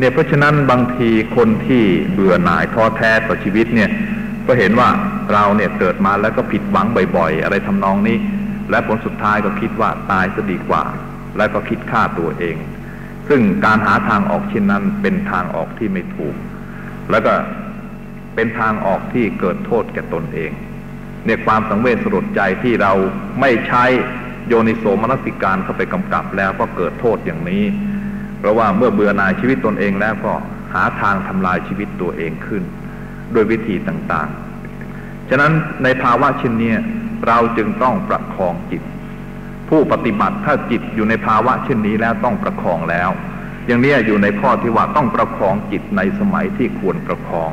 เนี่ยเพราะฉะนั้นบางทีคนที่เบื่อหน่ายท้อแท้ต่อชีวิตเนี่ยก็เห็นว่าเราเนี่ยเกิดมาแล้วก็ผิดหวังบ่อยๆ อะไรทำนองนี้ และผลสุดท้ายก็คิดว่าตายจะดีกว่า แล้วก็คิดฆ่าตัวเอง ซึ่งการหาทางออกเช่นนั้นเป็นทางออกที่ไม่ถูก แล้วก็เป็นทางออกที่เกิดโทษแก่ตนเองเนี่ยความสังเวชสลดใจที่เราไม่ใช้โยนิโสมนสิการเข้าไปกำกับแล้วก็เกิดโทษอย่างนี้ เพราะว่าเมื่อเบื่อหน่ายชีวิตตนเองแล้วก็หาทางทำลายชีวิตตัวเองขึ้น ด้วยวิธีต่างๆ ฉะนั้นในภาวะเช่นนี้เราจึงต้องประคองจิต ผู้ปฏิบัติถ้าจิตอยู่ในภาวะเช่นนี้แล้วต้องประคองแล้ว อย่างนี้อยู่ในข้อที่ว่าต้องประคองจิตในสมัยที่ควรประคอง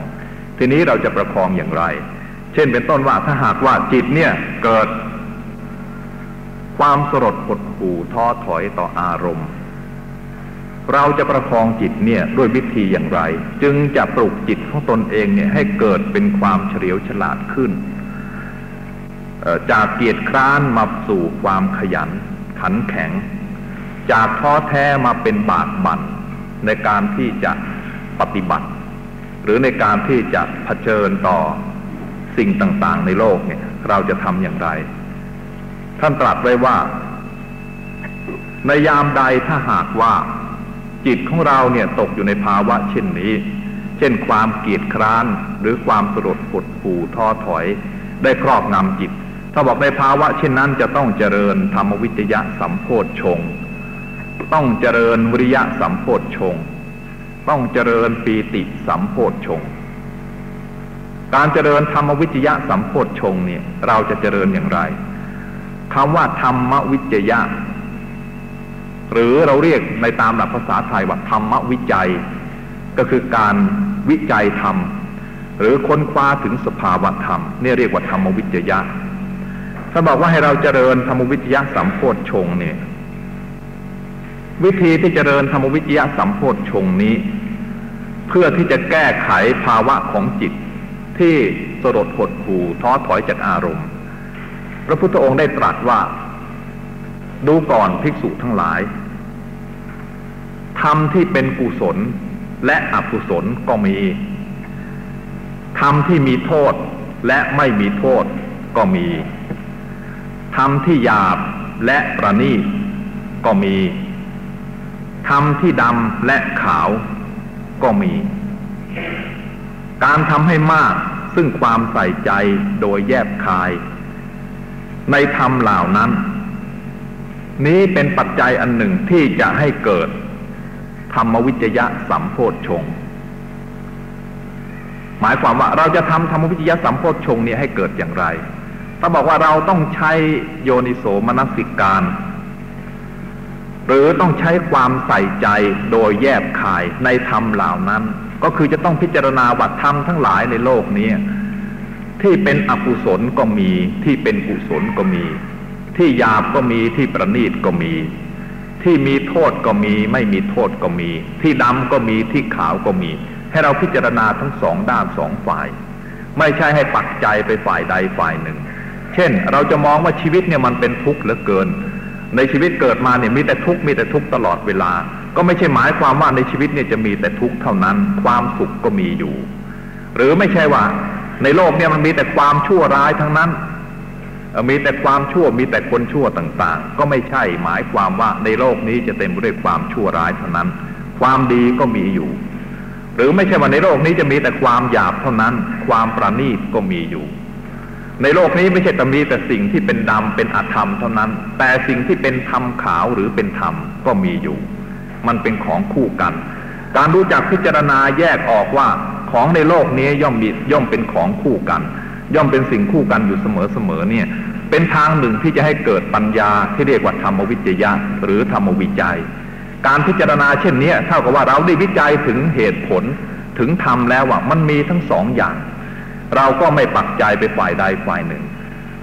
ทีนี้เราจะประคองอย่างไร เช่นเป็นต้นว่าถ้าหากว่าจิตเนี่ยเกิดความสลดหดหู่ท้อถอยต่ออารมณ์ เราจะประคองจิตเนี่ยด้วยวิธีอย่างไร จึงจะปลุกจิตของตนเองเนี่ยให้เกิดเป็นความเฉลียวฉลาดขึ้น จากเกียรติคร้านมาสู่ความขยัน ขันแข็ง จากท้อแท้มาเป็นบากบั่นในการที่จะปฏิบัติ หรือในการที่จะะเผชิญต่อสิ่งต่างๆ ในโลกเนี่ยเราจะทำอย่างไร ท่านตรัสไว้ว่า ในยามใดถ้าหากว่า จิตของเราเนี่ยตกอยู่ในภาวะเช่นนี้ เช่นความเกียดคร้านหรือความสลดหดหู่ท้อถอย ได้ครอบงำจิต ถ้าบอกในภาวะเช่นนั้นจะต้องเจริญธรรมวิจยะสัมโพธชง ต้องเจริญวิริยะสัมโพธชง ต้องเจริญปีติสัมโพธชง การเจริญธรรมวิจยะสัมโพธชงเนี่ยเราจะเจริญอย่างไรคำว่าธรรมวิจยะ หรือเราเรียกในตามหลักภาษาไทยว่าธรรมวิจัย ก็คือการวิจัยธรรม หรือค้นคว้าถึงสภาวะธรรมนี่เรียกว่าธรรมวิจยะถ้าบอกว่าให้เราเจริญธรรมวิจยะสัมโพธชงเนี่ยวิธีที่เจริญธรรมวิจยะสัมโพธชงนี้ เพื่อที่จะแก้ไขภาวะของจิตที่สลดหดหู่ท้อถอยจากอารมณ์ พระพุทธองค์ได้ตรัสว่า ดูก่อนภิกษุทั้งหลายธรรมที่เป็นกุศลและอกุศลก็มีธรรมที่มีโทษและไม่มีโทษก็มีธรรมที่หยาบและประณีตก็มีธรรมที่ดำและขาวก็มี การทำให้มากซึ่งความใส่ใจโดยแยบคาย ในธรรมเหล่านั้น นี้เป็นปัจจัยอันหนึ่งที่จะให้เกิด ธรรมวิจยะสัมโพธชง หมายความว่าเราจะทำธรรมวิจยะสัมโพธชงนี้ให้เกิดอย่างไรถ้าบอกว่าเราต้องใช้โยนิโสมนสิการ หรือต้องใช้ความใส่ใจโดยแยบคายในธรรมเหล่านั้น ก็คือจะต้องพิจารณาวัดธรรมทั้งหลายในโลกนี้ ที่เป็นอกุศลก็มีที่เป็นกุศลก็มี ที่หยาบก็มีที่ประณีตก็มี ที่มีโทษก็มี ไม่มีโทษก็มี ที่ดำก็มีที่ขาวก็มี ให้เราพิจารณาทั้งสองด้านสองฝ่าย ไม่ใช่ให้ปักใจไปฝ่ายใดฝ่ายหนึ่ง เช่น เราจะมองว่าชีวิตเนี่ยมันเป็นทุกข์เหลือเกิน ในชีวิตเกิดมาเนี่ยมีแต่ทุกข์มีแต่ทุกข์ตลอดเวลา ก็ไม่ใช่หมายความว่าในชีวิตเนี่ยจะมีแต่ทุกข์เท่านั้น ความสุขก็มีอยู่ หรือไม่ใช่ว่า ในโลกเนี่ยมันมีแต่ความชั่วร้ายทั้งนั้น มีแต่ความชั่วมีแต่คนชั่วต่างๆ ก็ไม่ใช่หมายความว่าในโลกนี้จะเต็มไปด้วยความชั่วร้ายเท่านั้น ความดีก็มีอยู่ หรือไม่ใช่ว่าในโลกนี้จะมีแต่ความหยาบเท่านั้น ความประณีตก็มีอยู่ ในโลกนี้ไม่ใช่แต่มีแต่สิ่งที่เป็นดำเป็นอธรรมเท่านั้น แต่สิ่งที่เป็นธรรมขาวหรือเป็นธรรมก็มีอยู่ มันเป็นของคู่กัน การรู้จักพิจารณาแยกออกว่าของในโลกนี้ย่อมมีย่อมเป็นของคู่กัน ย่อมเป็นสิ่งคู่กันอยู่เสมอเเนี่ย เป็นทางหนึ่งที่จะให้เกิดปัญญาที่เรียกว่าธรรมวิจยะหรือธรรมวิจัย การพิจารณาเช่นนี้เท่ากับว่าเราได้วิจัยถึงเหตุผลถึงธรรมแล้วว่ามันมีทั้งสองอย่าง เราก็ไม่ปักใจไปฝ่ายใดฝ่ายหนึ่ง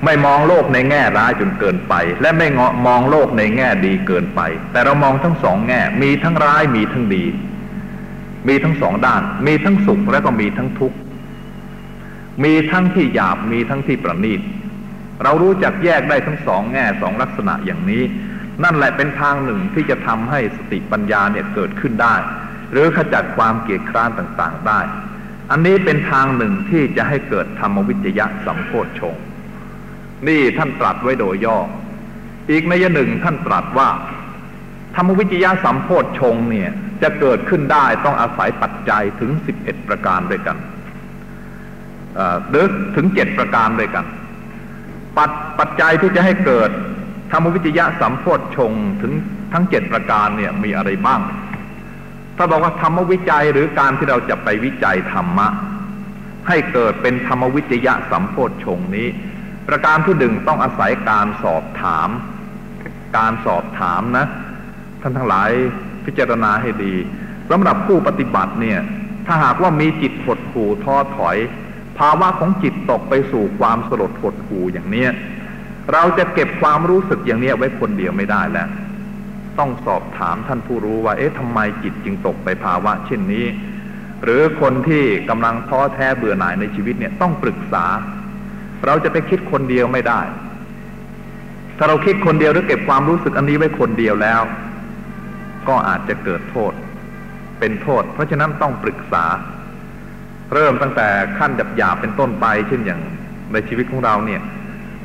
ไม่มองโลกในแง่ร้ายจนเกินไป และไม่มองโลกในแง่ดีเกินไป แต่เรามองทั้งสองแง่ มีทั้งร้ายมีทั้งดี มีทั้งสองด้าน มีทั้งสุขและก็มีทั้งทุกข์มีทั้งที่หยาบมีทั้งที่ประณีต เรารู้จักแยกได้ทั้งสองแง่สองลักษณะอย่างนี้ นั่นแหละเป็นทางหนึ่งที่จะทำให้สติปัญญาเนี่ยเกิดขึ้นได้ หรือขจัดความเกียดคร้านต่างๆได้ อันนี้เป็นทางหนึ่งที่จะให้เกิดธรรมวิจยะสัมโพชฌงนี่ท่านตรัสไว้โดยย่อ อีกในยหนึ่งท่านตรัสว่า ธรรมวิจยะสัมโพชฌงเนี่ยจะเกิดขึ้นได้ต้องอาศัยปัจจัยถึงสิบเอ็ดประการด้วยกันหรือถึงเจ็ดประการด้วยกัน ปัจปัจจัยที่จะให้เกิดธรรมวิจยะสัมโพชงถึงทั้งเจ็ดประการเนี่ยมีอะไรบ้าง ถ้าบอกว่าธรรมวิจัยหรือการที่เราจะไปวิจัยธรรมะ ให้เกิดเป็นธรรมวิจยะสัมโพชงนี้ ประการที่หนึ่งต้องอาศัยการสอบถาม การสอบถามนะ ท่านทั้งหลายพิจารณาให้ดีสำหรับผู้ปฏิบัติเนี่ย ถ้าหากว่ามีจิตหดหู่ท้อถอย ภาวะของจิตตกไปสู่ความสลดหดหู่อย่างเนี้ยเราจะเก็บความรู้สึกอย่างนี้ไว้คนเดียวไม่ได้แล้ว ต้องสอบถามท่านผู้รู้ว่า เอ๊ะทำไมจิตจึงตกไปภาวะ เช่นนี้ หรือคนที่กำลังท้อแท้เบื่อหน่ายในชีวิตเนี่ยต้องปรึกษา เราจะไปคิดคนเดียวไม่ได้ ถ้าเราคิดคนเดียวหรือเก็บความรู้สึกอันนี้ไว้คนเดียวแล้ว ก็อาจจะเกิดโทษ เป็นโทษ เพราะฉะนั้นต้องปรึกษา เริ่มตั้งแต่ขั้นหยาบๆเป็นต้นไป เช่นอย่างในชีวิตของเราเนี่ย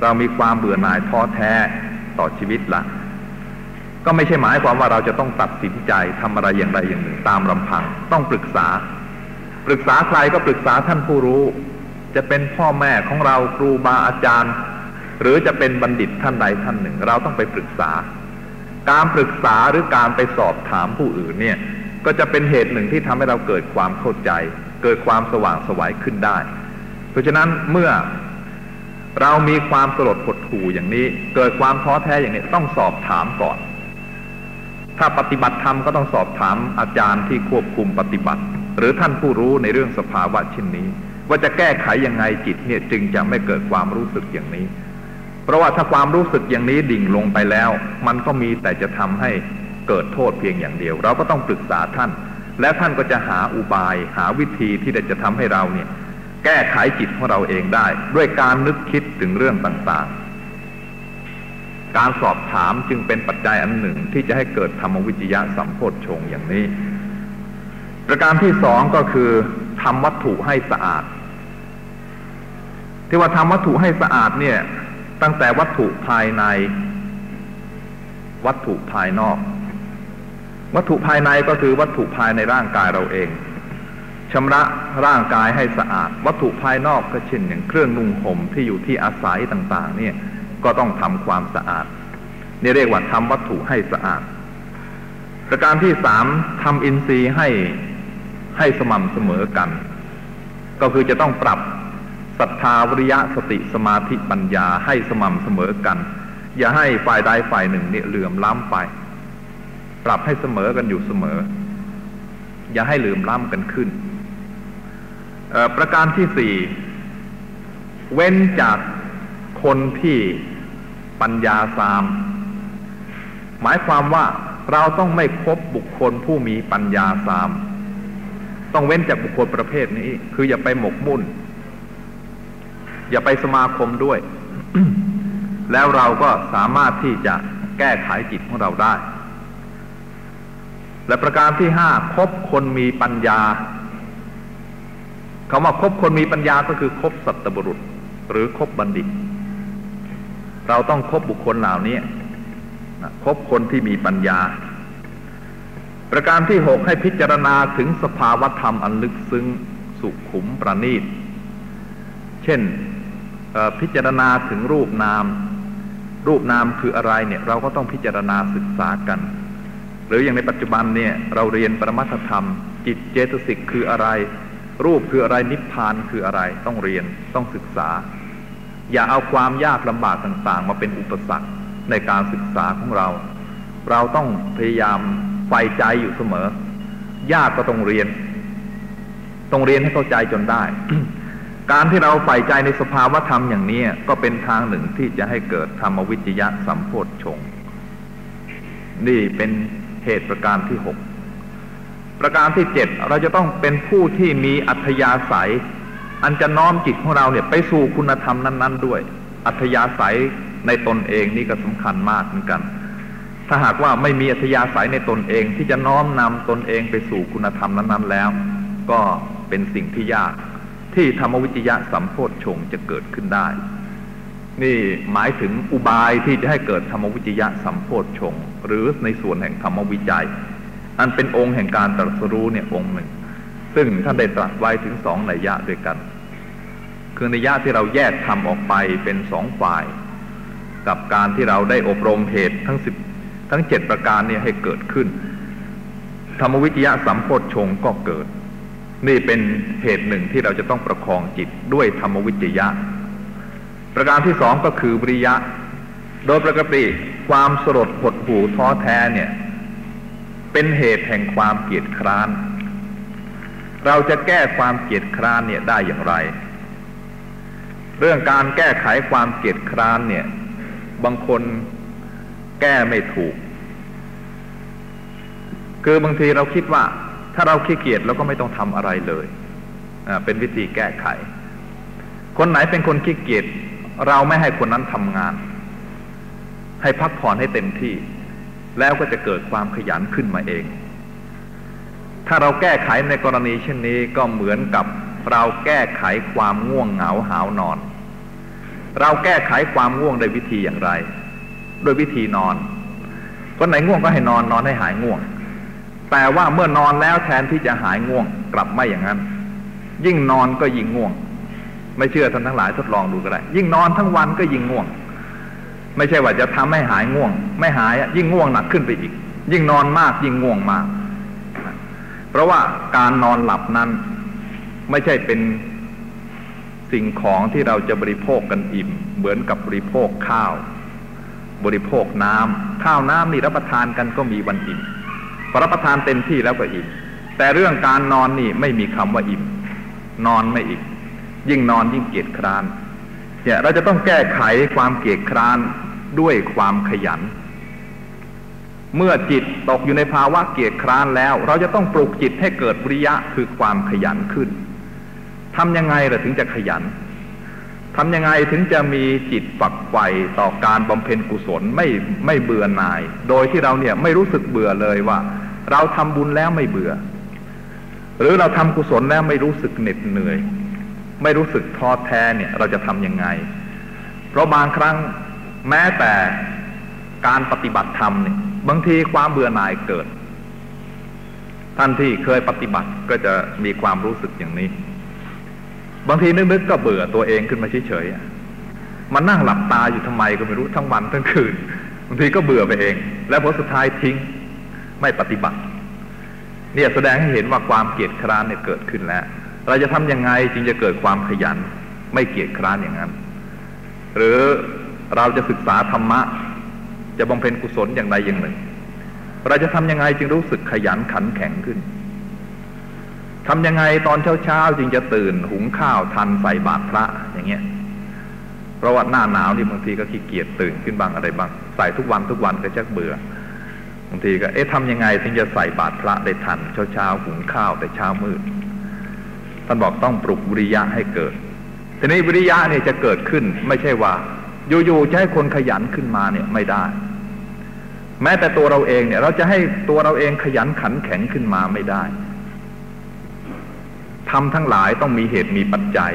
เรามีความเบื่อหน่ายท้อแท้ต่อชีวิตละก็ไม่ใช่หมายความว่าเราจะต้องตัดสินใจทำอะไรอย่างใดอย่างหนึ่งตามลำพัง ต้องปรึกษา ปรึกษาใครก็ปรึกษาท่านผู้รู้ จะเป็นพ่อแม่ของเราครูบาอาจารย์ หรือจะเป็นบัณฑิตท่านใดท่านหนึ่ง เราต้องไปปรึกษา การปรึกษาหรือการไปสอบถามผู้อื่นเนี่ย ก็จะเป็นเหตุหนึ่งที่ทำให้เราเกิดความเข้าใจ เกิดความสว่างสวัยขึ้นได้ เพราะฉะนั้นเมื่อเรามีความสลดหดหู่อย่างนี้ เกิดความท้อแท้อย่างนี้ต้องสอบถามก่อน ถ้าปฏิบัติธรรมก็ต้องสอบถามอาจารย์ที่ควบคุมปฏิบัติ หรือท่านผู้รู้ในเรื่องสภาวะเช่นนี้ ว่าจะแก้ไขยังไงจิตเนี่ยจึงจะไม่เกิดความรู้สึกอย่างนี้ เพราะว่าถ้าความรู้สึกอย่างนี้ดิ่งลงไปแล้ว มันก็มีแต่จะทำให้เกิดโทษเพียงอย่างเดียว เราก็ต้องปรึกษาท่าน และท่านก็จะหาอุบายหาวิธีที่จะทำให้เราเนี่ย แก้ไขจิตของเราเองได้ ด้วยการนึกคิดถึงเรื่องต่างๆ การสอบถามจึงเป็นปัจจัยอันหนึ่งที่จะให้เกิดธรรมวิจยะสัมโพธชงอย่างนี้ ประการที่สองก็คือทำวัตถุให้สะอาด ที่ว่าทำวัตถุให้สะอาดเนี่ย ตั้งแต่วัตถุภายใน วัตถุภายนอก วัตถุภายในก็คือวัตถุภายในร่างกายเราเองชำระร่างกายให้สะอาด วัตถุภายนอกก็เช่นอย่างเครื่องนุ่งห่มที่อยู่ที่อาศัยต่างๆ เนี่ยก็ต้องทำความสะอาดนี่เรียกว่าทำวัตถุให้สะอาด ประการที่สามทำอินทรีย์ให้ให้สม่ำเสมอกัน ก็คือจะต้องปรับศรัทธาวิริยะสติสมาธิปัญญาให้สม่ำเสมอกัน อย่าให้ฝ่ายใดฝ่ายหนึ่งเนี่ยเหลื่อมล้ำไป ปรับให้เสมอกันอยู่เสมอ อย่าให้ลืมล้ำกันขึ้น ประการที่สี่เว้นจากคนที่ปัญญาสาม หมายความว่าเราต้องไม่คบบุคคลผู้มีปัญญาสาม ต้องเว้นจากบุคคลประเภทนี้ คืออย่าไปหมกมุ่น อย่าไปสมาคมด้วย แล้วเราก็สามารถที่จะแก้ไขจิตของเราได้ และประการที่ห้าคบคนมีปัญญาคำว่าคบคนมีปัญญาก็คือคบสัตบุรุษ หรือคบบัณฑิต เราต้องคบบุคคลเหล่านี้คบคนที่มีปัญญา ประการที่หกให้พิจารณาถึงสภาวธรรมอันลึกซึ้งสุขขุมประณีต เช่นพิจารณาถึงรูปนาม รูปนามคืออะไรเนี่ย เราก็ต้องพิจารณาศึกษากัน หรืออย่างในปัจจุบันเนี่ยเราเรียนปรมัตธรรม จิตเจตสิกคืออะไร รูปคืออะไรนิพพานคืออะไร ต้องเรียนต้องศึกษา อย่าเอาความยากลำบากต่างๆ มาเป็นอุปสรรคในการศึกษาของเรา เราต้องพยายามใฝ่ใจอยู่เสมอ ยากก็ต้องเรียน ต้องเรียนให้เข้าใจจนได้ การที่เราใฝ่ใจในสภาวธรรมอย่างนี้ก็เป็นทางหนึ่งที่จะให้เกิดธรรมวิจยะสัมโพธชงนี่เป็น เหตุประการที่หกประการที่เจ็ดเราจะต้องเป็นผู้ที่มีอัธยาศัย อันจะน้อมจิตของเราเนี่ยไปสู่คุณธรรมนั้น ๆ ด้วย อัธยาศัยในตนเองนี่ก็สำคัญมากเหมือนกัน ถ้าหากว่าไม่มีอัธยาศัยในตนเองที่จะน้อมนำตนเองไปสู่คุณธรรมนั้นๆแล้ว ก็เป็นสิ่งที่ยากที่ธรรมวิจยะสัมโพธชงจะเกิดขึ้นได้ นี่หมายถึงอุบายที่จะให้เกิดธรรมวิจยะสัมโพธชง หรือในส่วนแห่งธรรมวิจัย อันเป็นองค์แห่งการตรัสรู้เนี่ยองค์หนึ่ง ซึ่งท่านได้ตรัสไว้ถึงสองนัยยะด้วยกัน คือนัยยะที่เราแยกทำออกไปเป็นสองฝ่าย กับการที่เราได้อบรมเหตุทั้งสิบทั้งเจ็ดประการเนี่ยให้เกิดขึ้น ธรรมวิจยะสัมโพธชงก็เกิด นี่เป็นเหตุหนึ่งที่เราจะต้องประคองจิตด้วยธรรมวิจยะ ประการที่สองก็คือวิริยะ โดยปกติ ความสลดหดหู่ท้อแท้เนี่ย เป็นเหตุแห่งความเกียจคร้าน เราจะแก้ความเกียจคร้านเนี่ยได้อย่างไร เรื่องการแก้ไขความเกียจคร้านเนี่ย บางคนแก้ไม่ถูก คือบางทีเราคิดว่า ถ้าเราขี้เกียจเราก็ไม่ต้องทำอะไรเลยเป็นวิธีแก้ไข คนไหนเป็นคนขี้เกียจเราไม่ให้คนนั้นทำงาน ให้พักผ่อนให้เต็มที่ แล้วก็จะเกิดความขยันขึ้นมาเอง ถ้าเราแก้ไขในกรณีเช่นนี้ก็เหมือนกับเราแก้ไขความง่วงเหงาหาวนอน เราแก้ไขความง่วงโดยวิธีอย่างไร โดยวิธีนอนคนไหนง่วงก็ให้นอนนอนให้หายง่วง แต่ว่าเมื่อนอนแล้วแทนที่จะหายง่วงกลับไม่อย่างนั้น ยิ่งนอนก็ยิ่งง่วง ไม่เชื่อท่านทั้งหลายทดลองดูก็ได้ ยิ่งนอนทั้งวันก็ยิ่งง่วง ไม่ใช่ว่าจะทำให้หายง่วง ไม่หายยิ่งง่วงหนักขึ้นไปอีก ยิ่งนอนมากยิ่งง่วงมาก เพราะว่าการนอนหลับนั้น ไม่ใช่เป็นสิ่งของที่เราจะบริโภคกันอิ่ม เหมือนกับบริโภคข้าว บริโภคน้ำข้าวน้ำนี่รับประทานกันก็มีวันอิ่มพอรับประทานเต็มที่แล้วก็อิ่มแต่เรื่องการนอนนี่ไม่มีคำว่าอิ่ม นอนไม่อิ่มยิ่งนอนยิ่งเกียจคร้านเนี่ยเราจะต้องแก้ไขความเกียจคร้าน ด้วยความขยัน เมื่อจิตตกอยู่ในภาวะเกียจคร้านแล้ว เราจะต้องปลุกจิตให้เกิดวิริยะคือความขยันขึ้นทำยังไงเราถึงจะขยันทำยังไงถึงจะมีจิตฝักใฝ่ต่อการบำเพ็ญกุศลไม่ไม่เบื่อหน่าย โดยที่เราเนี่ยไม่รู้สึกเบื่อเลยว่า เราทำบุญแล้วไม่เบื่อ หรือเราทำกุศลแล้วไม่รู้สึกเหน็ดเหนื่อย ไม่รู้สึกท้อแท้เนี่ย เราจะทำยังไง เพราะบางครั้ง แม้แต่การปฏิบัติธรรมเนี่ยบางทีความเบื่อหน่ายเกิด ท่านที่เคยปฏิบัติก็จะมีความรู้สึกอย่างนี้ บางทีนึกๆก็เบื่อตัวเองขึ้นมาเฉยๆมันนั่งหลับตาอยู่ทำไมก็ไม่รู้ทั้งวันทั้งคืนบางทีก็เบื่อไปเอง แล้วผลสุดท้ายทิ้งไม่ปฏิบัติ เนี่ยแสดงให้เห็นว่าความเกียดคร้านเนี่ยเกิดขึ้นแล้ว เราจะทํำยังไงจึงจะเกิดความขยัน ไม่เกียดคร้านอย่างนั้น หรือ เราจะศึกษาธรรมะ จะบำเพ็ญกุศลอย่างใดอย่างหนึ่ง เราจะทำยังไงจึงรู้สึกขยันขันแข็งขึ้นทำยังไงตอนเช้าๆจึงจะตื่นหุงข้าวทันใส่บาตรพระอย่างเงี้ยเพราะว่าหน้าหนาวนี่บางทีก็ขี้เกียจตื่นขึ้นบ้างอะไรบ้างใส่ทุกวันทุกวันก็ชักเบื่อบางทีก็เอ๊ะทำยังไงถึงจะใส่บาตรพระได้ทันเช้าๆหุงข้าวแต่เช้ามืดท่านบอกต้องปลุกวิริยะให้เกิดทีนี้วิริยะนี่ยจะเกิดขึ้น ไม่ใช่ว่า อยู่ๆจะให้คนขยันขึ้นมาเนี่ยไม่ได้ แม้แต่ตัวเราเองเนี่ย เราจะให้ตัวเราเองขยันขันแข็งขึ้นมาไม่ได้ทำทั้งหลายต้องมีเหตุมีปัจจัย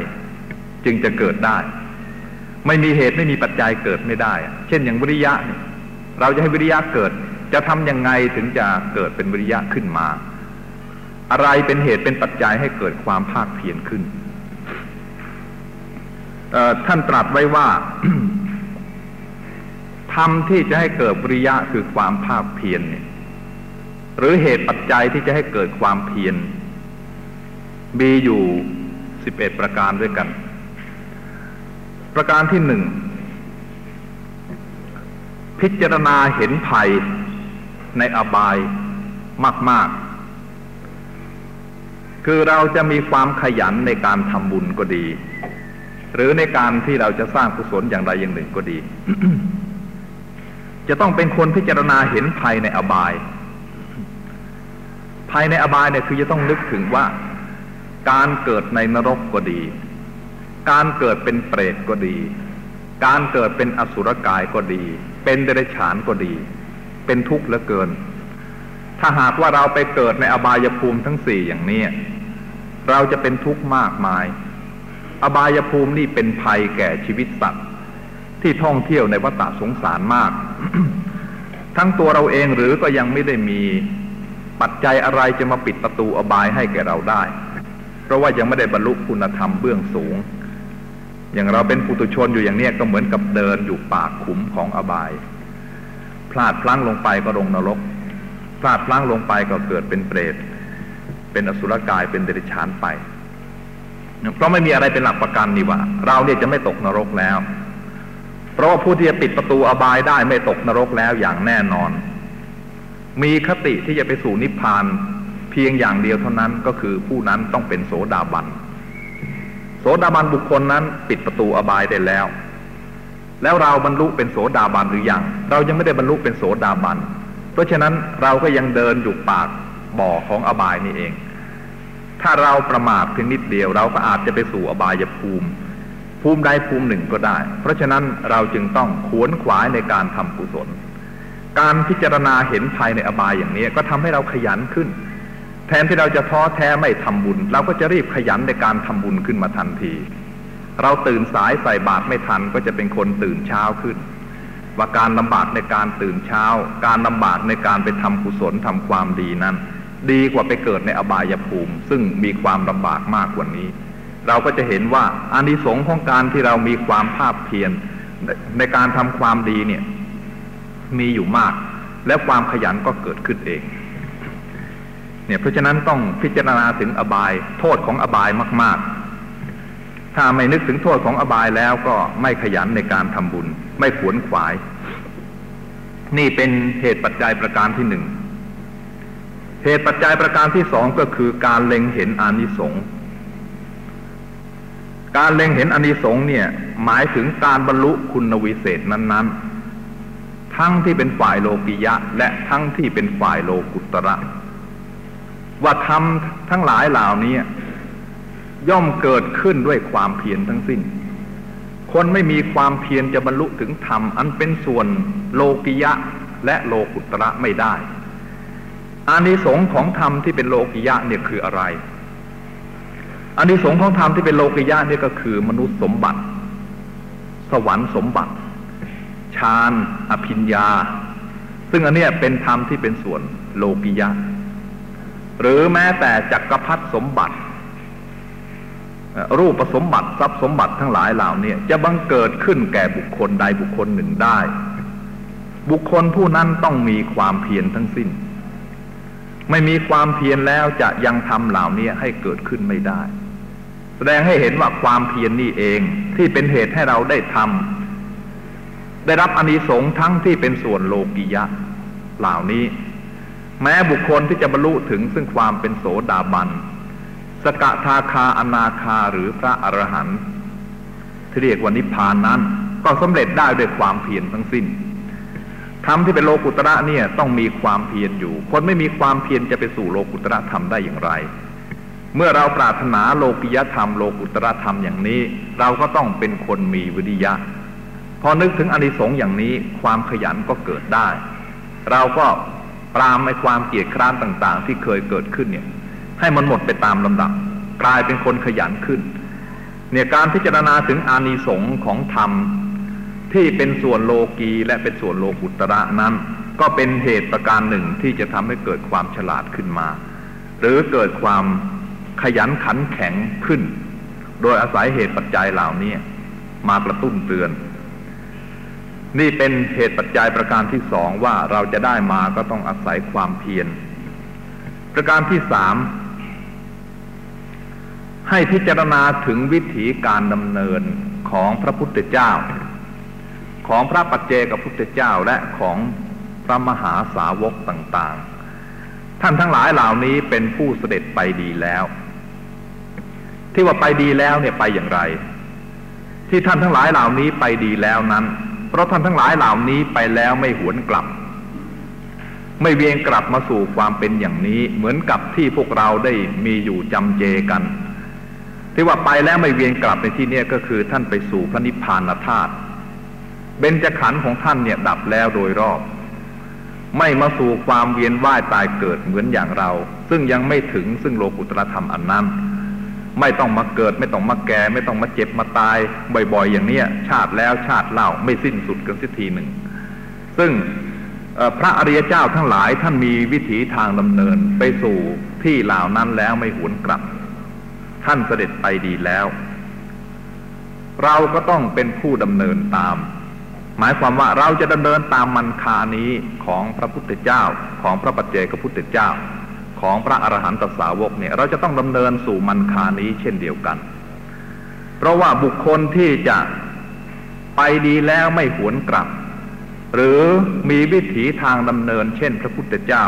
จึงจะเกิดได้ ไม่มีเหตุไม่มีปัจจัยเกิดไม่ได้ เช่นอย่างวิริยะ เราจะให้วิริยะเกิด จะทำยังไงถึงจะเกิดเป็นวิริยะขึ้นมา อะไรเป็นเหตุเป็นปัจจัยให้เกิดความภาคเพียรขึ้นท่านตรัสไว้ว่า ทำที่จะให้เกิดวิริยะคือความภาคเพียรเนี่ยหรือเหตุปัจจัยที่จะให้เกิดความเพียรมีอยู่สิบเอ็ดประการด้วยกัน ประการที่หนึ่งพิจารณาเห็นภัยในอบายมาก ๆ คือเราจะมีความขยันในการทำบุญก็ดี หรือในการที่เราจะสร้างกุศลอย่างใดอย่างหนึ่งก็ดี จะต้องเป็นคนพิจารณาเห็นภัยในอบาย ภายในอบายเนี่ยคือจะต้องนึกถึงว่าการเกิดในนรกก็ดี การเกิดเป็นเปรตก็ดี การเกิดเป็นอสุรกายก็ดี เป็นเดรัจฉานก็ดี เป็นทุกข์เหลือเกิน ถ้าหากว่าเราไปเกิดในอบายภูมิทั้งสี่อย่างนี้เราจะเป็นทุกข์มากมาย อบายภูมินี่เป็นภัยแก่ชีวิตสัตว์ที่ท่องเที่ยวในวัฏสงสารมาก ทั้งตัวเราเองหรือก็ยังไม่ได้มีปัจจัยอะไรจะมาปิดประตูอบายให้แก่เราได้ เพราะว่ายังไม่ได้บรรลุคุณธรรมเบื้องสูง อย่างเราเป็นปุถุชนอยู่อย่างนี้ก็เหมือนกับเดินอยู่ปากขุมของอบาย พลาดพลั้งลงไปก็ลงนรก พลาดพลั้งลงไปก็เกิดเป็นเปรต เป็นอสุรกายเป็นเดรัจฉานไป เพราะไม่มีอะไรเป็นหลักประกันนี่ว่า เราเนี่ยจะไม่ตกนรกแล้ว เพราะว่าผู้ที่จะปิดประตูอบายได้ไม่ตกนรกแล้วอย่างแน่นอน มีคติที่จะไปสู่นิพพานเพียงอย่างเดียวเท่านั้นก็คือผู้นั้นต้องเป็นโสดาบัน โสดาบันบุคคลนั้นปิดประตูอบายได้แล้ว แล้วเราบรรลุเป็นโสดาบันหรือยัง เรายังไม่ได้บรรลุเป็นโสดาบัน เพราะฉะนั้นเราก็ยังเดินอยู่ปากบ่อของอบายนี่เอง ถ้าเราประมาทเพียงนิดเดียวเราก็อาจจะไปสู่อบายภูมิ ภูมิใดภูมิหนึ่งก็ได้ เพราะฉะนั้นเราจึงต้องขวนขวายในการทำกุศล การพิจารณาเห็นภายในอบายอย่างนี้ก็ทำให้เราขยันขึ้น แทนที่เราจะท้อแท้ไม่ทำบุญ เราก็จะรีบขยันในการทำบุญขึ้นมาทันที เราตื่นสายใส่บาตรไม่ทันก็จะเป็นคนตื่นเช้าขึ้น ว่าการลำบากในการตื่นเช้า การลำบากในการไปทำกุศลทำความดีนั้น ดีกว่าไปเกิดในอบายภูมิ ซึ่งมีความลำบากมากกว่านี้ เราก็จะเห็นว่าอานิสงส์ของการที่เรามีความภาคเพียรในการทำความดีเนี่ย มีอยู่มาก และความขยันก็เกิดขึ้นเอง เนี่ยเพราะฉะนั้นต้องพิจารณาถึงอบาย โทษของอบายมาก ๆ ถ้าไม่นึกถึงโทษของอบายแล้วก็ไม่ขยันในการทำบุญ ไม่ขวนขวาย นี่เป็นเหตุปัจจัยประการที่หนึ่งเหตุปัจจัยประการที่สองก็คือการเล็งเห็นอานิสงส์ การเล็งเห็นอนิสงส์เนี่ยหมายถึงการบรรลุคุณวิเศษนั้น ๆ ทั้งที่เป็นฝ่ายโลกิยะ และทั้งที่เป็นฝ่ายโลกุตระ ว่าธรรมทั้งหลายเหล่านี้ย่อมเกิดขึ้นด้วยความเพียรทั้งสิ้น คนไม่มีความเพียรจะบรรลุถึงธรรมอันเป็นส่วนโลกิยะและโลกุตระไม่ได้อานิสงส์ของธรรมที่เป็นโลกิยะเนี่ยคืออะไร อานิสงส์ของธรรมที่เป็นโลกิยะนี่ก็คือมนุษย์สมบัติ สวรรค์สมบัติฌานอภิญญา ซึ่งอันนี้เป็นธรรมที่เป็นส่วนโลกิยะ หรือแม้แต่จักรพรรดิสมบัติ รูปสมบัติทรัพย์สมบัติทั้งหลายเหล่านี้จะบังเกิดขึ้นแก่บุคคลใดบุคคลหนึ่งได้ บุคคลผู้นั้นต้องมีความเพียรทั้งสิ้น ไม่มีความเพียรแล้วจะยังทำเหล่านี้ให้เกิดขึ้นไม่ได้ แสดงให้เห็นว่าความเพียรนนี่เองที่เป็นเหตุให้เราได้ทำได้รับอนิสงส์ทั้งที่เป็นส่วนโลกิยะ เหล่านี้ แม้บุคคลที่จะบรรลุถึงซึ่งความเป็นโสดาบัน สกทาคาอนาคาหรือพระอรหันต์ที่เรียกว่านิพพานนั้น ก็สำเร็จได้ด้วยความเพียรทั้งสิ้นธรรมที่เป็นโลกุตระเนี่ยต้องมีความเพียรอยู่ คนไม่มีความเพียรจะไปสู่โลกุตระธรรมได้อย่างไร เมื่อเราปรารถนาโลกิยธรรมโลกุตระธรรมอย่างนี้ เราก็ต้องเป็นคนมีวิริยะ พอนึกถึงอนิสงส์อย่างนี้ความขยันก็เกิดได้ เราก็ปรามในความเกียดคร้านต่างๆ ที่เคยเกิดขึ้นเนี่ย ให้มันหมดไปตามลำดับ กลายเป็นคนขยันขึ้น เนี่ยการพิจารณาถึงอานิสงส์ของธรรมที่เป็นส่วนโลกีและเป็นส่วนโลกุตระนั้น ก็เป็นเหตุประการหนึ่งที่จะทำให้เกิดความฉลาดขึ้นมา หรือเกิดความ ขยันขันแข็งขึ้น โดยอาศัยเหตุปัจจัยเหล่านี้มากระตุ้นเตือน นี่เป็นเหตุปัจจัยประการที่สองว่าเราจะได้มาก็ต้องอาศัยความเพียร ประการที่สามให้พิจารณาถึงวิถีการดำเนินของพระพุทธเจ้า ของพระปัจเจกพุทธเจ้าและของพระมหาสาวกต่าง ๆ ท่านทั้งหลายเหล่านี้เป็นผู้เสด็จไปดีแล้ว ที่ว่าไปดีแล้วเนี่ยไปอย่างไร ที่ท่านทั้งหลายเหล่านี้ไปดีแล้วนั้น เพราะท่านทั้งหลายเหล่านี้ไปแล้วไม่หวนกลับ ไม่เวียงกลับมาสู่ความเป็นอย่างนี้ เหมือนกับที่พวกเราได้มีอยู่จำเจกัน ที่ว่าไปแล้วไม่เวียนกลับในที่นี้ก็คือท่านไปสู่พระนิพพานธาตุเบญจขันธ์ของท่านเนี่ยดับแล้วโดยรอบ ไม่มาสู่ความเวียนว่ายตายเกิดเหมือนอย่างเรา ซึ่งยังไม่ถึงซึ่งโลกุตรธรรมอันนั้น ไม่ต้องมาเกิด ไม่ต้องมาแก่ ไม่ต้องมาเจ็บมาตายบ่อยๆ อย่างเนี้ย ชาติแล้วชาติเล่าไม่สิ้นสุดกันสักทีหนึ่ง ซึ่งพระอริยเจ้าทั้งหลายท่านมีวิถีทางดำเนินไปสู่ที่เหล่านั้นแล้วไม่หวนกลับ ท่านเสด็จไปดีแล้วเราก็ต้องเป็นผู้ดำเนินตาม หมายความว่าเราจะดำเนินตามมันคานี้ของพระพุทธเจ้าของพระปัจเจกพุทธเจ้า ของพระอรหันตสาวกเนี่ยเราจะต้องดำเนินสู่มันคานี้เช่นเดียวกัน เพราะว่าบุคคลที่จะไปดีแล้วไม่หวนกลับ หรือมีวิถีทางดำเนิน เช่น พระพุทธเจ้า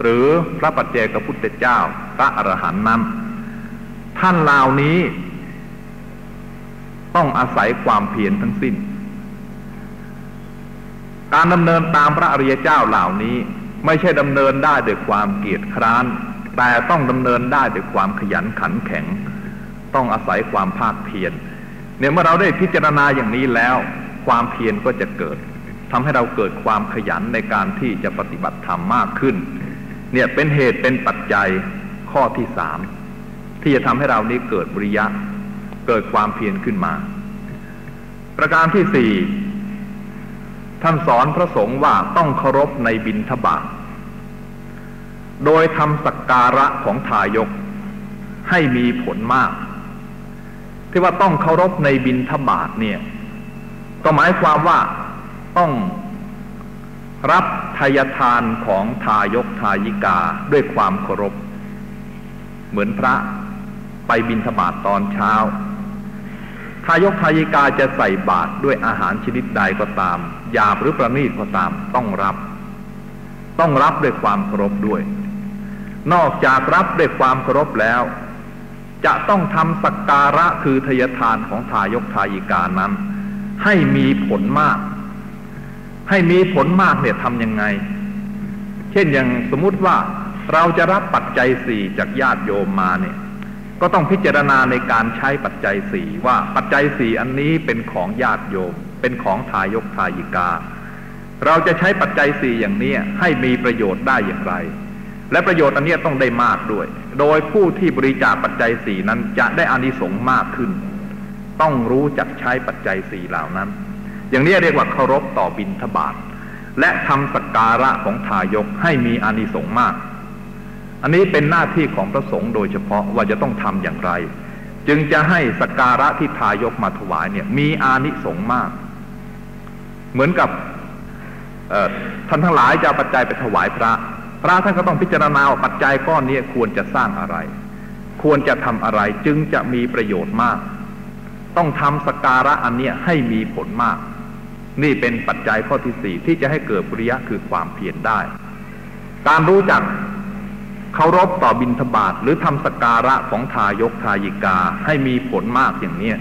หรือพระปัจเจกพุทธเจ้า พระอรหันต์นั้น ท่านเหล่านี้ ต้องอาศัยความเพียรทั้งสิ้น การดำเนินตามพระอริยเจ้าเหล่านี้ ไม่ใช่ดำเนินได้ด้วยความเกียจคร้าน แต่ต้องดำเนินได้ด้วยความขยันขันแข็ง ต้องอาศัยความภาคเพียรเนี่ยเมื่อเราได้พิจารณาอย่างนี้แล้ว ความเพียรก็จะเกิดทำให้เราเกิดความขยันในการที่จะปฏิบัติธรรมมากขึ้น เนี่ยเป็นเหตุเป็นปัจจัยข้อที่สามที่จะทำให้เรานี้เกิดบริยะ เกิดความเพียรขึ้นมา ประการที่สี่ ท่านสอนพระสงฆ์ว่าต้องเคารพในบินทบาทโดยทำสักการะของทายกให้มีผลมาก ที่ว่าต้องเคารพในบินทบาทเนี่ย ก็หมายความว่าต้องรับทายทานของทายกทายิกาด้วยความเคารพ เหมือนพระไปบินธบาตตอนเช้า ทายกทายิกาจะใส่บาตรด้วยอาหารชนิดใดก็ตาม หยาบหรือประณีตก็ตามต้องรับ ต้องรับด้วยความเคารพด้วย นอกจากรับด้วยความเคารพแล้ว จะต้องทำสักการะคือทายทานของทายกทายิกานั้น ให้มีผลมาก ให้มีผลมากเนี่ยทำยังไง เช่นอย่างสมมติว่าเราจะรับปัจจัยสี่จากญาติโยมมาเนี่ยก็ต้องพิจารณาในการใช้ปัจจัยสี่ว่าปัจจัยสี่อันนี้เป็นของญาติโยม เป็นของทายกทายิกา เราจะใช้ปัจจัยสี่อย่างนี้ให้มีประโยชน์ได้อย่างไร และประโยชน์อันนี้ต้องได้มากด้วย โดยผู้ที่บริจาคปัจจัยสี่นั้นจะได้อานิสงส์มากขึ้น ต้องรู้จักใช้ปัจจัยสี่เหล่านั้น อย่างนี้เรียกว่าเคารพต่อบินทบาทและทำสักการะของทายกให้มีอานิสงส์มาก อันนี้เป็นหน้าที่ของพระสงฆ์โดยเฉพาะว่าจะต้องทำอย่างไร จึงจะให้สักการะที่ทายกมาถวายเนี่ยมีอานิสงส์มาก เหมือนกับท่านทั้งหลายจะปัจจัยไปถวายพระ พระท่านก็ต้องพิจารณาว่าปัจจัยก้อนนี้ควรจะสร้างอะไร ควรจะทำอะไรจึงจะมีประโยชน์มาก ต้องทำสการะอันเนี้ยให้มีผลมาก นี่เป็นปัจจัยข้อที่สี่ที่จะให้เกิดปริยะคือความเพียรได้ การรู้จักเคารพต่อบินทบาทหรือทำสการะของทายกทายิกาให้มีผลมากอย่างนี้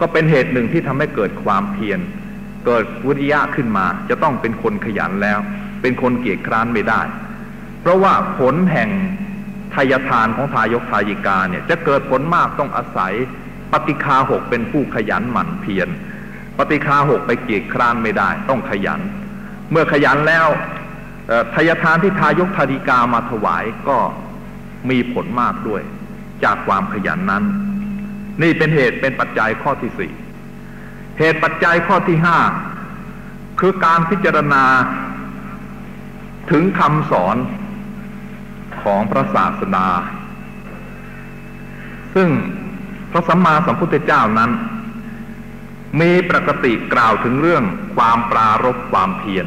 ก็เป็นเหตุหนึ่งที่ทำให้เกิดความเพียร เกิดวิริยะขึ้นมา จะต้องเป็นคนขยันแล้ว เป็นคนเกียจคร้านไม่ได้ เพราะว่าผลแห่งทายทานของทายกทายิกาเนี่ยจะเกิดผลมากต้องอาศัยปฏิคาหกเป็นผู้ขยันหมั่นเพียรปฏิคาหกไปเกียกคร้านไม่ได้ ต้องขยัน เมื่อขยันแล้วทายทานที่ทายกธาริกามาถวายก็มีผลมากด้วย จากความขยันนั้น นี่เป็นเหตุเป็นปัจจัยข้อที่สี่ เหตุปัจจัยข้อที่ห้าคือการพิจารณาถึงคำสอนของพระศาสดา ซึ่งพระสัมมาสัมพุทธเจ้านั้น มีปกติกล่าวถึงเรื่องความปรารบความเพียร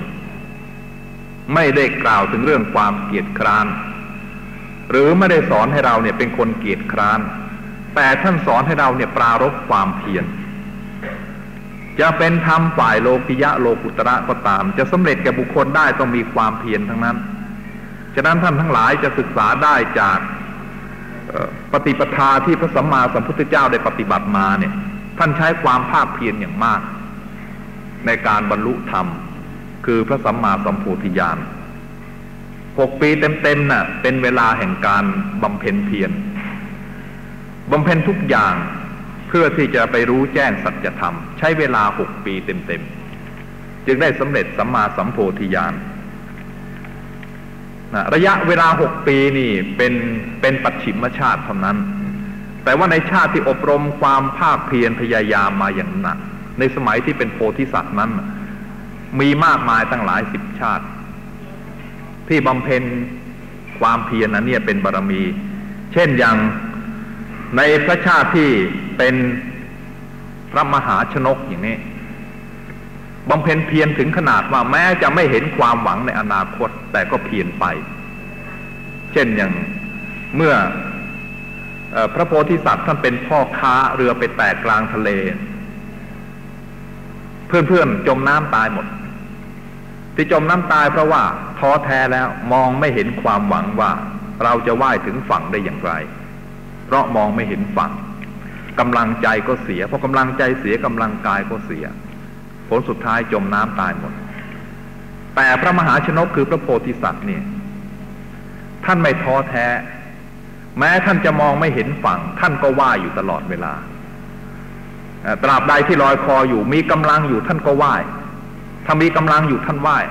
ไม่ได้กล่าวถึงเรื่องความเกียจคร้าน หรือไม่ได้สอนให้เราเนี่ยเป็นคนเกียจคร้าน แต่ท่านสอนให้เราเนี่ยปรารบความเพียร จะเป็นธรรมฝ่ายโลกิยะโลกุตระก็ตาม จะสำเร็จแก่บุคคลได้ต้องมีความเพียรทั้งนั้น ฉะนั้นท่านทั้งหลายจะศึกษาได้จากปฏิปทาที่พระสัมมาสัมพุทธเจ้าได้ปฏิบัติมาเนี่ย ท่านใช้ความภาคเพียรอย่างมาก ในการบรรลุธรรม คือพระสัมมาสัมโพธิญาณหกปีเต็มๆน่ะ เป็นเวลาแห่งการบำเพ็ญเพียรบำเพ็ญทุกอย่าง พื่อที่จะไปรู้แจ้งสัจธรรม ใช้เวลาหกปีเต็มๆ จึงได้สำเร็จสัมมาสัมโพธิญาณนะระยะเวลาหกปีนี่เป็นเป็นปัจฉิมชาติเท่านั้น แต่ว่าในชาติที่อบรมความภาคเพียรพยายามมาอย่างหนัก ในสมัยที่เป็นโพธิสัตว์นั้น มีมากมายตั้งหลายสิบชาติ ที่บำเพ็ญความเพียรนั้นเนี่ยเป็นบารมี เช่นอย่าง ในพระชาติที่เป็นพระมหาชนกอย่างนี้บำเพ็ญเพียรถึงขนาดว่าแม้จะไม่เห็นความหวังในอนาคต แต่ก็เพียรไป เช่นอย่างเมื่ออพระโพธิสัตว์ท่านเป็นพ่อค้าเรือไปแตกกลางทะเล เพื่อนๆจมน้ำตายหมด ที่จมน้ำตายเพราะว่าท้อแท้แล้วมองไม่เห็นความหวังว่าเราจะว่ายถึงฝั่งได้อย่างไร เพราะมองไม่เห็นฝั่งกำลังใจก็เสียพอกำลังใจเสียกำลังกายก็เสีย ผลสุดท้ายจมน้ำตายหมด แต่พระมหาชนกคือพระโพธิสัตว์เนี่ยท่านไม่ท้อแท้ แม้ท่านจะมองไม่เห็นฝั่ง ท่านก็ว่ายอยู่ตลอดเวลาตราบใดที่ลอยคออยู่มีกำลังอยู่ท่านก็ว่ายถ้ามีกำลังอยู่ท่านว่าย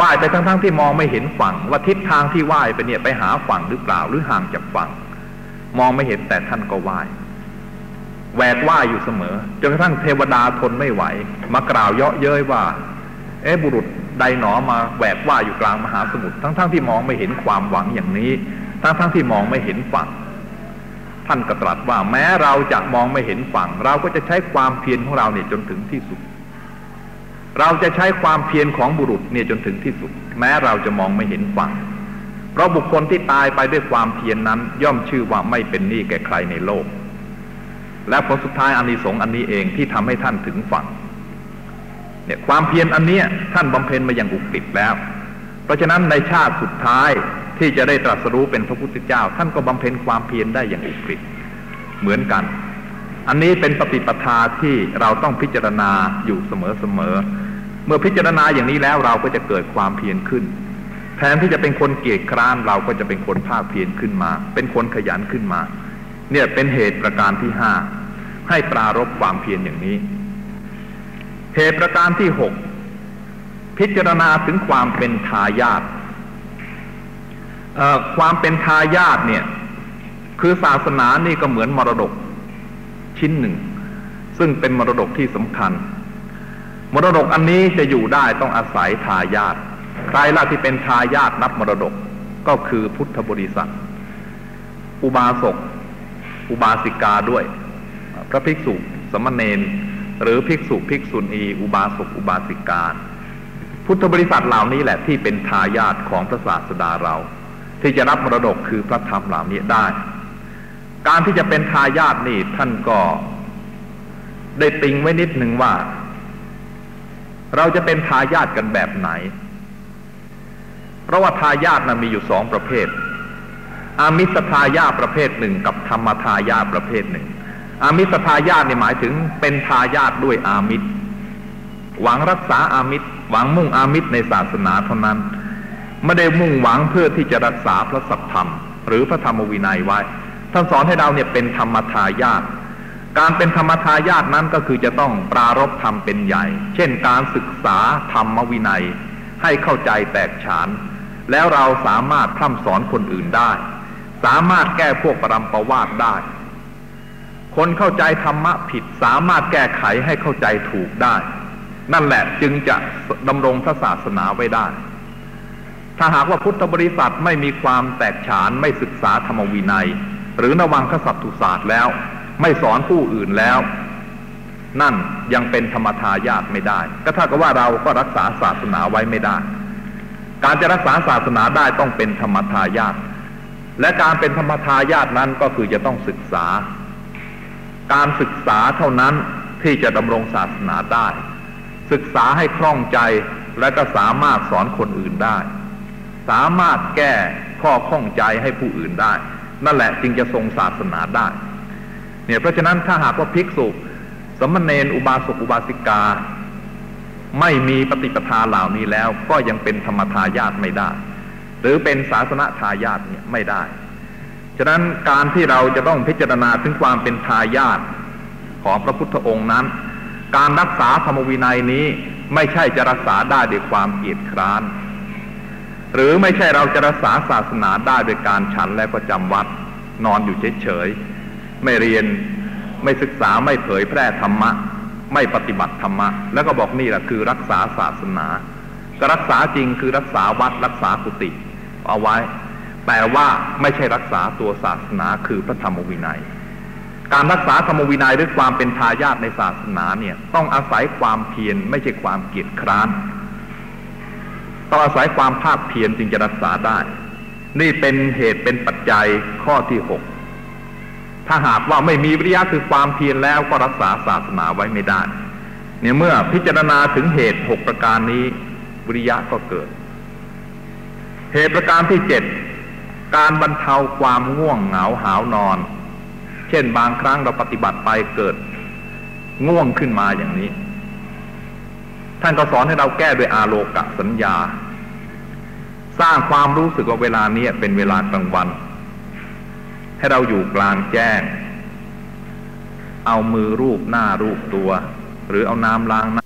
ว่ายไปทั้งๆทที่มองไม่เห็นฝั่ง ว่าทิศทางที่ว่ายไปเนี่ยไปหาฝั่งหรือเปล่าหรือห่างจากฝั่ง มองไม่เห็นแต่ท่านก็ว่ายแหวกว่าอยู่เสมอจนกระทั่งเทวดาทนไม่ไหว มากล่าวเยาะเย้ยว่า เอ๊บุรุษใดหนอมาแหวกว่าอยู่กลางมหาสมุทรทั้งๆทที่มองไม่เห็นความหวังอย่างนี้ ทั้งๆทที่มองไม่เห็นฝั่ง ท่านก็ตรัสว่าแม้เราจะมองไม่เห็นฝั่ง เราก็จะใช้ความเพียรของเราเนี่ยจนถึงที่สุด เราจะใช้ความเพียรของบุรุษเนี่ยจนถึงที่สุด แม้เราจะมองไม่เห็นฝั่ง เพราะบุคคลที่ตายไปด้วยความเพียรนนั้น ย่อมชื่อว่าไม่เป็นหนี้แก่ใครในโลก และผลสุดท้ายอานิสงส์อันนี้เองที่ทำให้ท่านถึงฝั่งเนี่ยความเพียรอันเนี้ยท่านบำเพ็ญมาอย่างอุกฤษแล้ว เพราะฉะนั้นในชาติสุดท้ายที่จะได้ตรัสรู้เป็นพระพุทธเจ้า ท่านก็บำเพ็ญความเพียรได้อย่างอุกฤษเหมือนกัน อันนี้เป็นปฏิปทาที่เราต้องพิจารณาอยู่เสมอๆเมื่อพิจารณาอย่างนี้แล้วเราก็จะเกิดความเพียรขึ้น แทนที่จะเป็นคนเกียจคร้านเราก็จะเป็นคนภาคเพียรขึ้นมา เป็นคนขยันขึ้นมา เนี่ยเป็นเหตุประการที่ห้าให้ปรารบความเพียรอย่างนี้ เหตุประการที่หกพิจารณาถึงความเป็นทายาทความเป็นทายาทเนี่ย คือศาสนานี่ก็เหมือนมรดกชิ้นหนึ่ง ซึ่งเป็นมรดกที่สำคัญ มรดกอันนี้จะอยู่ได้ต้องอาศัยทายาท ใครล่ะที่เป็นทายาทนับมรดกก็คือพุทธบริษัท อุบาสก อุบาสิกาด้วย พระภิกษุ สมณเณรหรือภิกษุภิกษุณี อุบาสก อุบาสิกา พุทธบริษัทเหล่านี้แหละที่เป็นทายาทของพระศาสดาเรา ที่จะรับมรดกคือพระธรรมเหล่านี้ได้ การที่จะเป็นทายาทนี่ท่านก็ได้ติงไว้นิดหนึ่งว่า เราจะเป็นทายาทกันแบบไหน เพราะว่าทายาทนั้นมีอยู่สองประเภท อามิสทายาทประเภทหนึ่งกับธรรมทายาทประเภทหนึ่ง อามิสทายาทนี่หมายถึงเป็นทายาทด้วยอามิตรหวังรักษาอามิตรหวังมุ่งอามิตรในศาสนาเท่านั้น ไม่ได้มุ่งหวังเพื่อที่จะรักษาพระสัทธรรม หรือพระธรรมวินัยไว้ ท่านสอนให้เราเนี่ยเป็นธรรมทายาทการเป็นธรรมทายาทนั้นก็คือจะต้องปรารบธรรมเป็นใหญ่ เช่นการศึกษาธรรมวินัย ให้เข้าใจแตกฉาน แล้วเราสามารถพร่ำสอนคนอื่นได้ สามารถแก้พวกปรำประวาทได้ คนเข้าใจธรรมะผิดสามารถแก้ไขให้เข้าใจถูกได้ นั่นแหละจึงจะดำรงพระศาสนาไว้ได้ ถ้าหากว่าพุทธบริษัทไม่มีความแตกฉานไม่ศึกษาธรรมวินัย หรือระวังขสัตตุศาสตร์แล้ว ไม่สอนผู้อื่นแล้ว นั่นยังเป็นธรรมทายาทไม่ได้ ก็ถ้ากับว่าเราก็รักษาศาสนาไว้ไม่ได้ การจะรักษาศาสนาได้ต้องเป็นธรรมทายาทและการเป็นธรรมทายาทนั้นก็คือจะต้องศึกษา การศึกษาเท่านั้นที่จะดำรงศาสนาได้ ศึกษาให้คล่องใจและก็สามารถสอนคนอื่นได้ สามารถแก้ข้อข้องใจให้ผู้อื่นได้ นั่นแหละจึงจะทรงศาสนาได้ เนี่ยเพราะฉะนั้นถ้าหากว่าภิกษุ สมณเณรอุบาสกอุบาสิกา ไม่มีปฏิปทาเหล่านี้แล้วก็ยังเป็นธรรมทายาทไม่ได้ หรือเป็นศาสนาทายาทเนี่ยไม่ได้ ฉะนั้นการที่เราจะต้องพิจารณาถึงความเป็นทายาทของพระพุทธองค์นั้น การรักษาธรรมวินัยนี้ไม่ใช่จะรักษาได้ด้วยความเกียจคร้าน หรือไม่ใช่เราจะรักษาศาสนาได้โดยการฉันและก็จำวัดนอนอยู่เฉยๆไม่เรียนไม่ศึกษาไม่เผยแพร่ธรรมะ ไม่ปฏิบัติธรรมะ แล้วก็บอกนี่แหละคือรักษาศาสนา ก็รักษาจริงคือรักษาวัดรักษากุฏิเอาไว้ แต่ว่าไม่ใช่รักษาตัวศาสนาคือพระธรรมวินัย การรักษาธรรมวินัยหรือความเป็นทายาทในศาสนาเนี่ยต้องอาศัยความเพียรไม่ใช่ความเกียจคร้านต้องอาศัยความภาคเพียรจึงจะรักษาได้ นี่เป็นเหตุเป็นปัจจัยข้อที่หก ถ้าหากว่าไม่มีวิริยะคือความเพียรแล้วก็รักษาศาสนาไว้ไม่ได้ เนี่ยเมื่อพิจารณาถึงเหตุหกประการนี้วิริยะก็เกิด เหตุประการที่เจ็ดการบรรเทาความง่วงเหงาหาวนอน เช่นบางครั้งเราปฏิบัติไปเกิด ง่วงขึ้นมาอย่างนี้ ท่านก็สอนให้เราแก้ด้วยอาโลกะสัญญา สร้างความรู้สึกว่าเวลานี้เป็นเวลากลางวัน ให้เราอยู่กลางแจ้ง เอามือรูปหน้ารูปตัว หรือเอาน้ำล้างหน้า